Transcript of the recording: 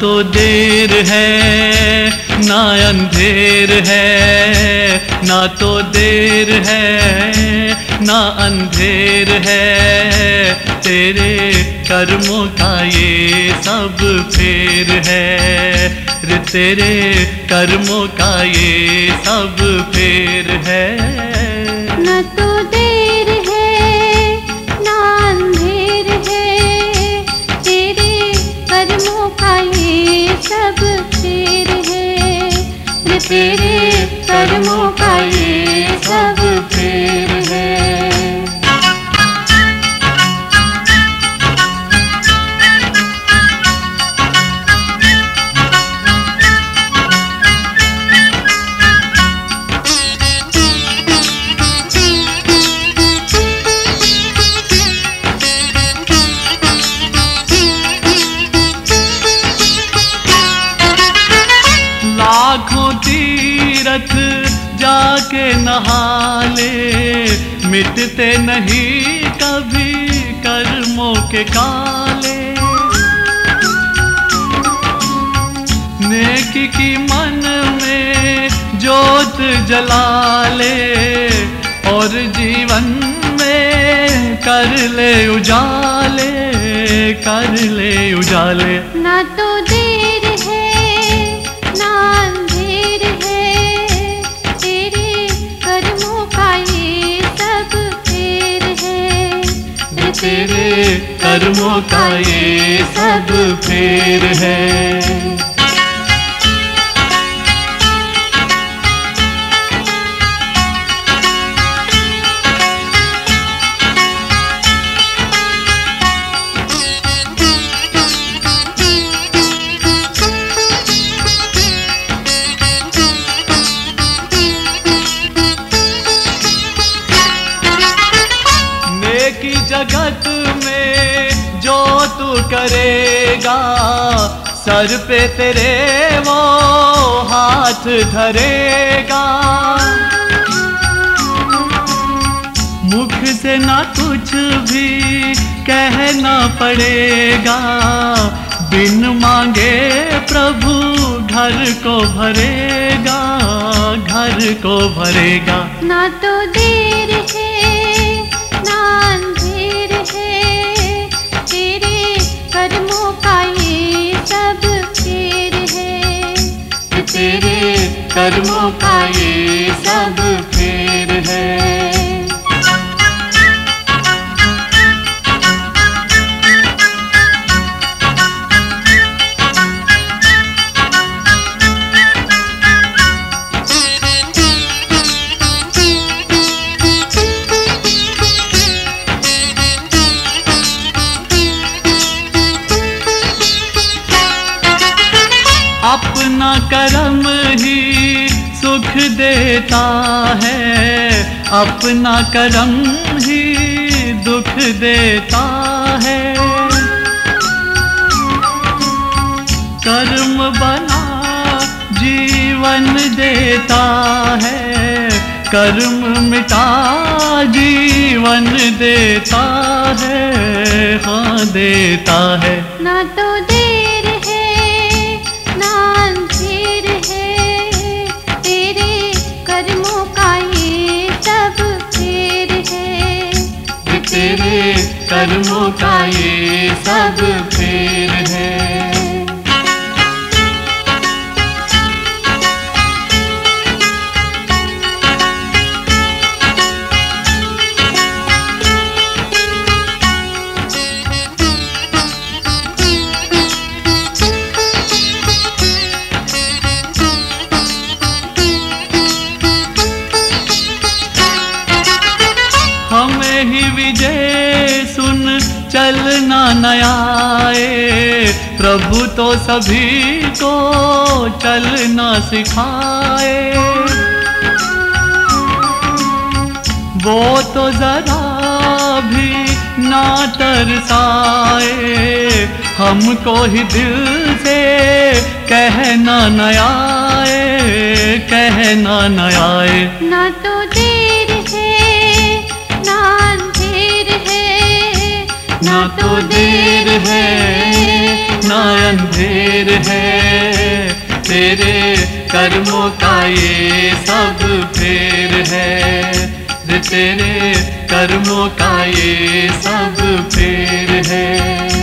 तो देर है, ना अंधेर है, ना तो देर है, ना अंधेर है। तेरे कर्मों का ये सब फेर है रे तेरे कर्मों का ये सब फेर है। तेरे कर्मों का ये सब फेर जाके मिटते नहीं कभी कर्मों के काले। नेकी की मन में जोत जला ले और जीवन में कर ले उजाले, कर ले उजाले। ना तो कर्मों का ये सब फेर है। जगत में जो तू करेगा, सर पे तेरे वो हाथ धरेगा। मुख से ना कुछ भी कहना पड़ेगा, बिन मांगे प्रभु घर को भरेगा, घर को भरेगा। ना तो देर कर्मों का ये सब फेर है। अपना कर्म ही सुख देता है, अपना कर्म ही दुख देता है। कर्म बना जीवन देता है, कर्म मिटा जीवन देता है हाँ देता है। ना तो देर कर्मों का ये सब फेर है। नयाए प्रभु तो सभी को चलना सिखाए। वो तो जरा भी ना तरसाए। हमको ही दिल से कहना नयाए कहना नयाए। ना तो देर है ना अंधेर है ना तो देर है, ना अंधेर है। तेरे कर्मों का ये सब फेर है। तेरे कर्मों का ये सब फेर है।